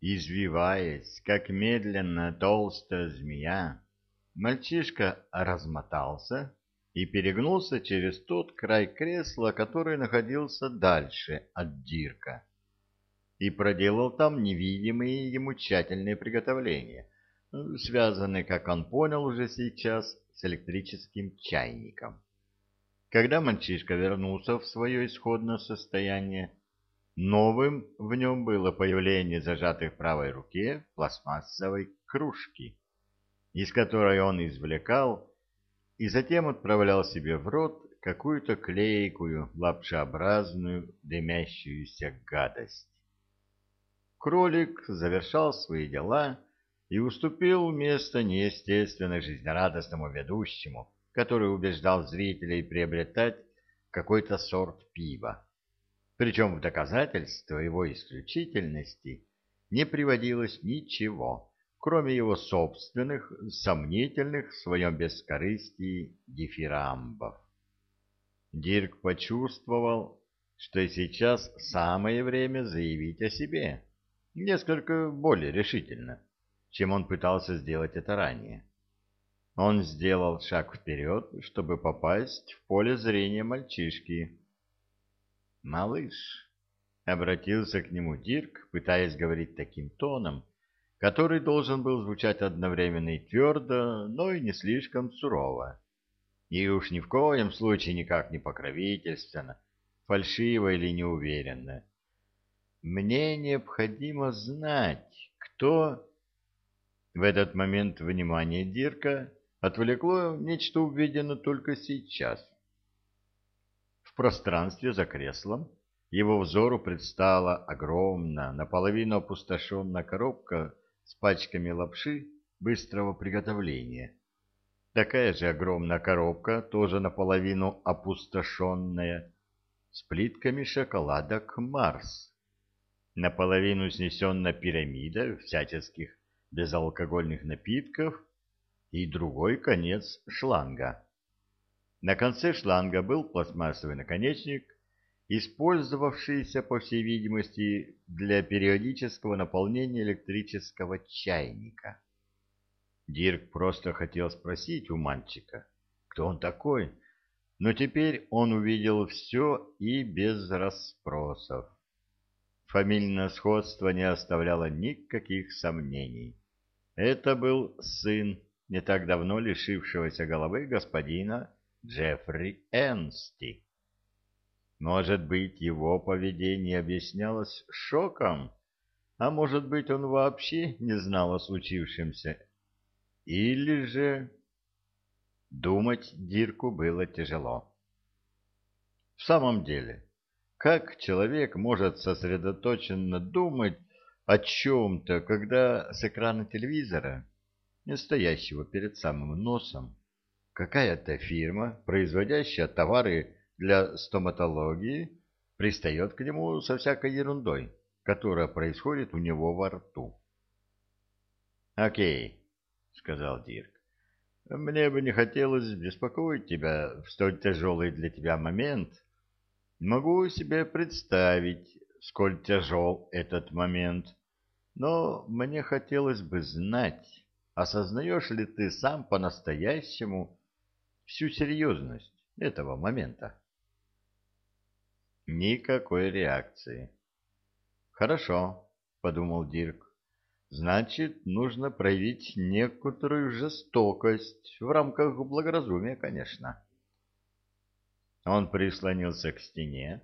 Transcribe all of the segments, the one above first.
Извиваясь, как медленно толстая змея, мальчишка размотался и перегнулся через тот край кресла, который находился дальше от Дирка, и проделал там невидимые ему тщательные приготовления, связанные, как он понял уже сейчас, с электрическим чайником. Когда мальчишка вернулся в свое исходное состояние, новым в нем было появление зажатой в правой руке пластмассовой кружки, из которой он извлекал и затем отправлял себе в рот какую-то клейкую, лапшеобразную, дымящуюся гадость. Кролик завершал свои дела и уступил место неестественно жизнерадостному ведущему, который убеждал зрителей приобретать какой-то сорт пива. Причем в доказательство его исключительности не приводилось ничего, кроме его собственных, сомнительных в своем бескорыстии дифирамбов. Дирк почувствовал, что сейчас самое время заявить о себе, несколько более решительно, чем он пытался сделать это ранее. Он сделал шаг вперед, чтобы попасть в поле зрения мальчишки. «Малыш», — обратился к нему Дирк, пытаясь говорить таким тоном, который должен был звучать одновременно и твердо, но и не слишком сурово. И уж ни в коем случае никак не покровительственно, фальшиво или неуверенно. «Мне необходимо знать, кто...» В этот момент внимание Дирка отвлекло нечто увидено только сейчас. Пространстве за креслом его взору предстала огромная, наполовину опустошенная коробка с пачками лапши быстрого приготовления. Такая же огромная коробка, тоже наполовину опустошенная, с плитками шоколадок «Марс». Наполовину снесенная пирамида всяческих безалкогольных напитков и другой конец шланга. На конце шланга был пластмассовый наконечник, использовавшийся, по всей видимости, для периодического наполнения электрического чайника. Дирк просто хотел спросить у мальчика, кто он такой, но теперь он увидел все и без расспросов. Фамильное сходство не оставляло никаких сомнений. Это был сын не так давно лишившегося головы господина Джеффри Энсти. Может быть, его поведение объяснялось шоком, а может быть, он вообще не знал о случившемся. Или же... Думать Дирку было тяжело. В самом деле, как человек может сосредоточенно думать о чем-то, когда с экрана телевизора стоящего перед самым носом, какая-то фирма, производящая товары для стоматологии, пристает к нему со всякой ерундой, которая происходит у него во рту. «Окей», — сказал Дирк, — «мне бы не хотелось беспокоить тебя в столь тяжелый для тебя момент. Могу себе представить, сколь тяжел этот момент, но мне хотелось бы знать, осознаешь ли ты сам по-настоящему всю серьезность этого момента? Никакой реакции. Хорошо, подумал Дирк. Значит, нужно проявить некоторую жестокость в рамках благоразумия, конечно. Он прислонился к стене,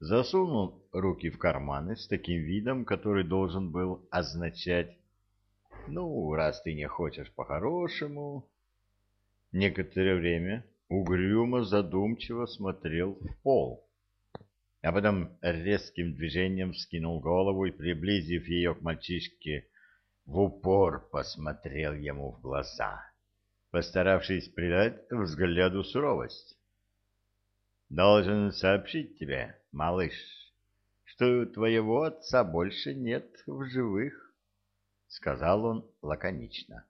засунул руки в карманы с таким видом, который должен был означать ну, раз ты не хочешь по-хорошему... Некоторое время угрюмо задумчиво смотрел в пол, а потом резким движением вскинул голову и, приблизив ее к мальчишке, в упор посмотрел ему в глаза, постаравшись придать взгляду суровость. «Должен сообщить тебе, малыш, что твоего отца больше нет в живых». — сказал он лаконично.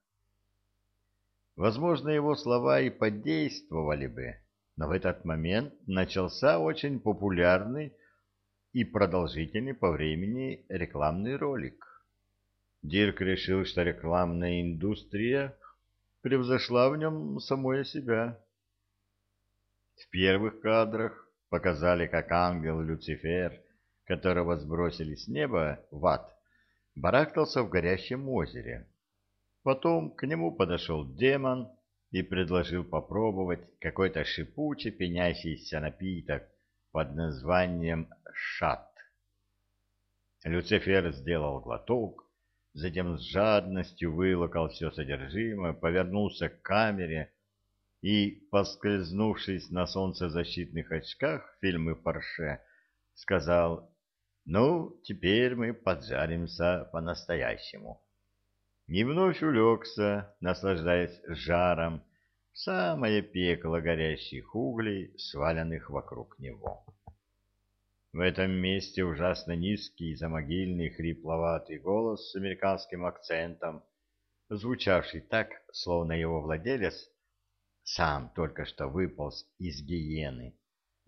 Возможно, его слова и подействовали бы, но в этот момент начался очень популярный и продолжительный по времени рекламный ролик. Дирк решил, что рекламная индустрия превзошла в нем самое себя. В первых кадрах показали, как ангел Люцифер, которого сбросили с неба в ад, барахтался в горящем озере. Потом к нему подошел демон и предложил попробовать какой-то шипучий пенящийся напиток под названием «шат». Люцифер сделал глоток, затем с жадностью вылокал все содержимое, повернулся к камере и, поскользнувшись на солнцезащитных очках фильмы Порше, сказал «Ну, теперь мы поджаримся по-настоящему». И вновь улегся, наслаждаясь жаром, самое пекло горящих углей, сваленных вокруг него. В этом месте ужасно низкий, замогильный, хрипловатый голос с американским акцентом, звучавший так, словно его владелец сам только что выполз из гиены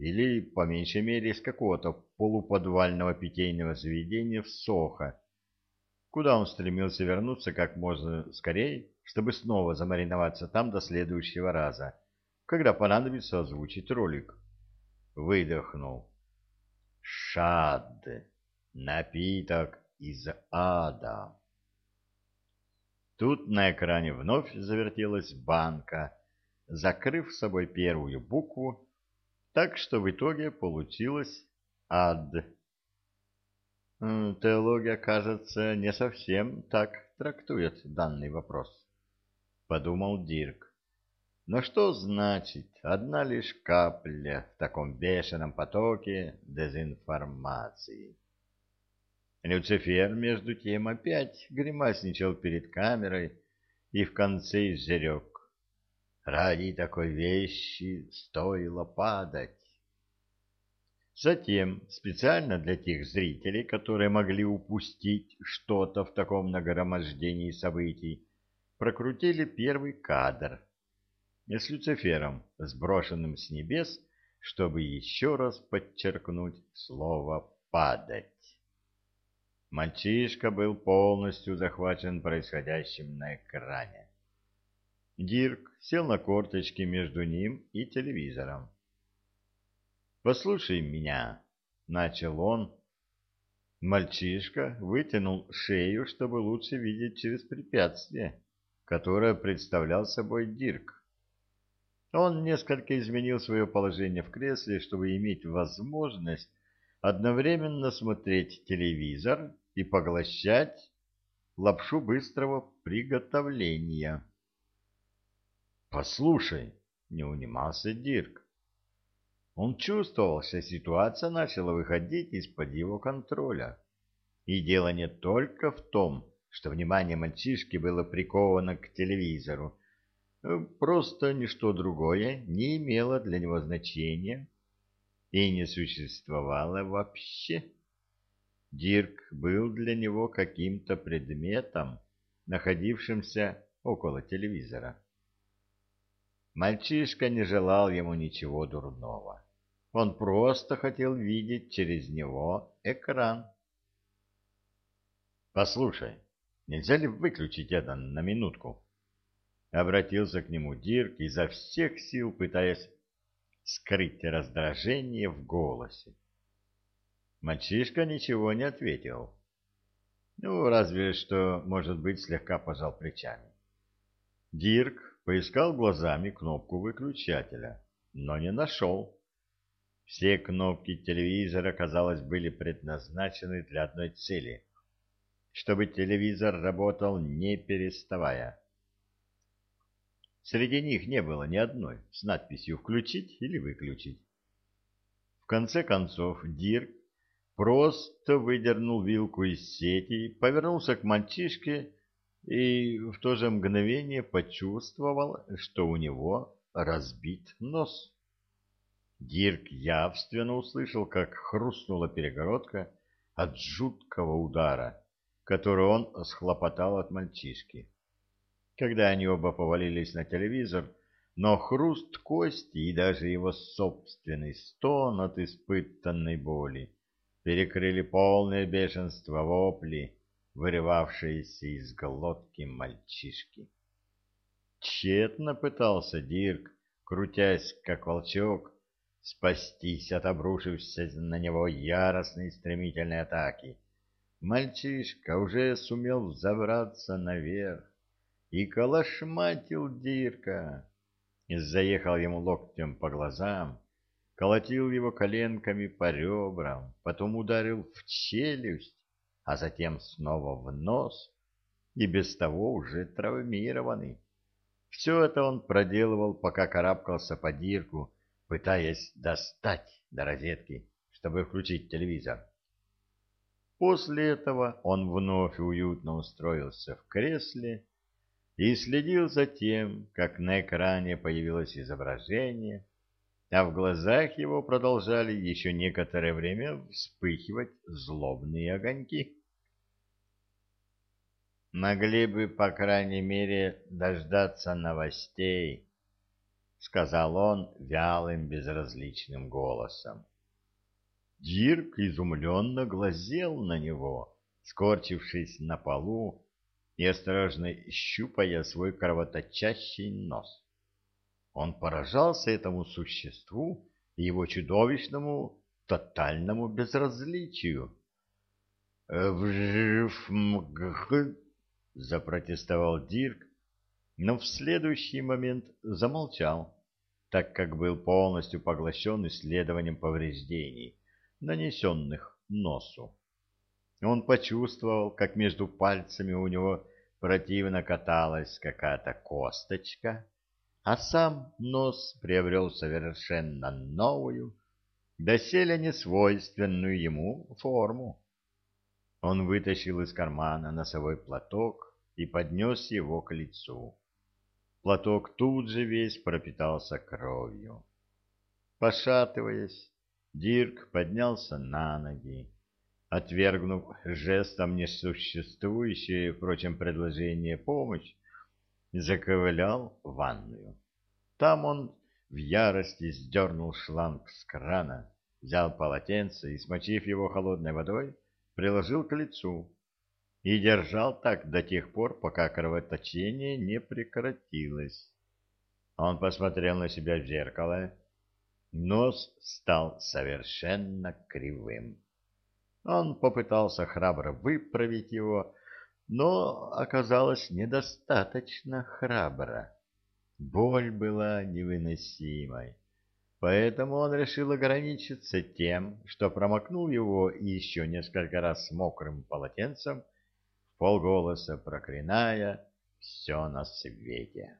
или, по меньшей мере, из какого-то полуподвального питейного заведения в Сохо, куда он стремился вернуться как можно скорее, чтобы снова замариноваться там до следующего раза, когда понадобится озвучить ролик. Выдохнул. Шад. Напиток из ада. Тут на экране вновь завертелась банка, закрыв собой первую букву, так что в итоге получилось ад. Теология, кажется, не совсем так трактует данный вопрос, подумал Дирк. Но что значит одна лишь капля в таком бешеном потоке дезинформации? Люцифер, между тем, опять гримасничал перед камерой и в конце изрек. Ради такой вещи стоило падать. Затем, специально для тех зрителей, которые могли упустить что-то в таком нагромождении событий, прокрутили первый кадр с Люцифером, сброшенным с небес, чтобы еще раз подчеркнуть слово «падать». Мальчишка был полностью захвачен происходящим на экране. Дирк сел на корточки между ним и телевизором. «Послушай меня», — начал он. Мальчишка вытянул шею, чтобы лучше видеть через препятствие, которое представлял собой Дирк. Он несколько изменил свое положение в кресле, чтобы иметь возможность одновременно смотреть телевизор и поглощать лапшу быстрого приготовления. «Послушай», — не унимался Дирк. Он чувствовал, что ситуация начала выходить из-под его контроля. И дело не только в том, что внимание мальчишки было приковано к телевизору. Просто ничто другое не имело для него значения и не существовало вообще. Дирк был для него каким-то предметом, находившимся около телевизора. Мальчишка не желал ему ничего дурного. Он просто хотел видеть через него экран. «Послушай, нельзя ли выключить это на минутку?» Обратился к нему Дирк, изо всех сил пытаясь скрыть раздражение в голосе. Мальчишка ничего не ответил. Ну, разве что, может быть, слегка пожал плечами. Дирк Поискал глазами кнопку выключателя, но не нашел. Все кнопки телевизора, казалось, были предназначены для одной цели — чтобы телевизор работал не переставая. Среди них не было ни одной с надписью «включить» или «выключить». В конце концов Дирк просто выдернул вилку из сети, повернулся к мальчишке и в то же мгновение почувствовал, что у него разбит нос. Дирк явственно услышал, как хрустнула перегородка от жуткого удара, который он схлопотал от мальчишки. Когда они оба повалились на телевизор, но хруст кости и даже его собственный стон от испытанной боли перекрыли полное бешенство вопли, вырывавшееся из глотки мальчишки. Тщетно пытался Дирк, крутясь, как волчок, спастись от обрушившейся на него яростной стремительной атаки. Мальчишка уже сумел забраться наверх и колошматил Дирка. Заехал ему локтем по глазам, колотил его коленками по ребрам, потом ударил в челюсть, а затем снова в нос, и без того уже травмированный. Все это он проделывал, пока карабкался по дирку, пытаясь достать до розетки, чтобы включить телевизор. После этого он вновь уютно устроился в кресле и следил за тем, как на экране появилось изображение, а в глазах его продолжали еще некоторое время вспыхивать злобные огоньки. Могли бы, по крайней мере, дождаться новостей, — сказал он вялым, безразличным голосом. Дирк изумленно глазел на него, скорчившись на полу и осторожно щупая свой кровоточащий нос. Он поражался этому существу и его чудовищному тотальному безразличию. Дирк, но в следующий момент замолчал, так как был полностью поглощен исследованием повреждений, нанесенных носу. Он почувствовал, как между пальцами у него противно каталась какая-то косточка, а сам нос приобрел совершенно новую, доселе несвойственную ему форму. Он вытащил из кармана носовой платок и поднес его к лицу. Платок тут же весь пропитался кровью. Пошатываясь, Дирк поднялся на ноги, отвергнув жестом несуществующее, впрочем, предложение помощь, заковылял в ванную. Там он в ярости сдернул шланг с крана, взял полотенце и, смочив его холодной водой, приложил к лицу и держал так до тех пор, пока кровоточение не прекратилось. Он посмотрел на себя в зеркало. Нос стал совершенно кривым. Он попытался храбро выправить его, но оказалось недостаточно храбро. Боль была невыносимой. Поэтому он решил ограничиться тем, что промокнул его еще несколько раз мокрым полотенцем, в полголоса проклиная все на свете.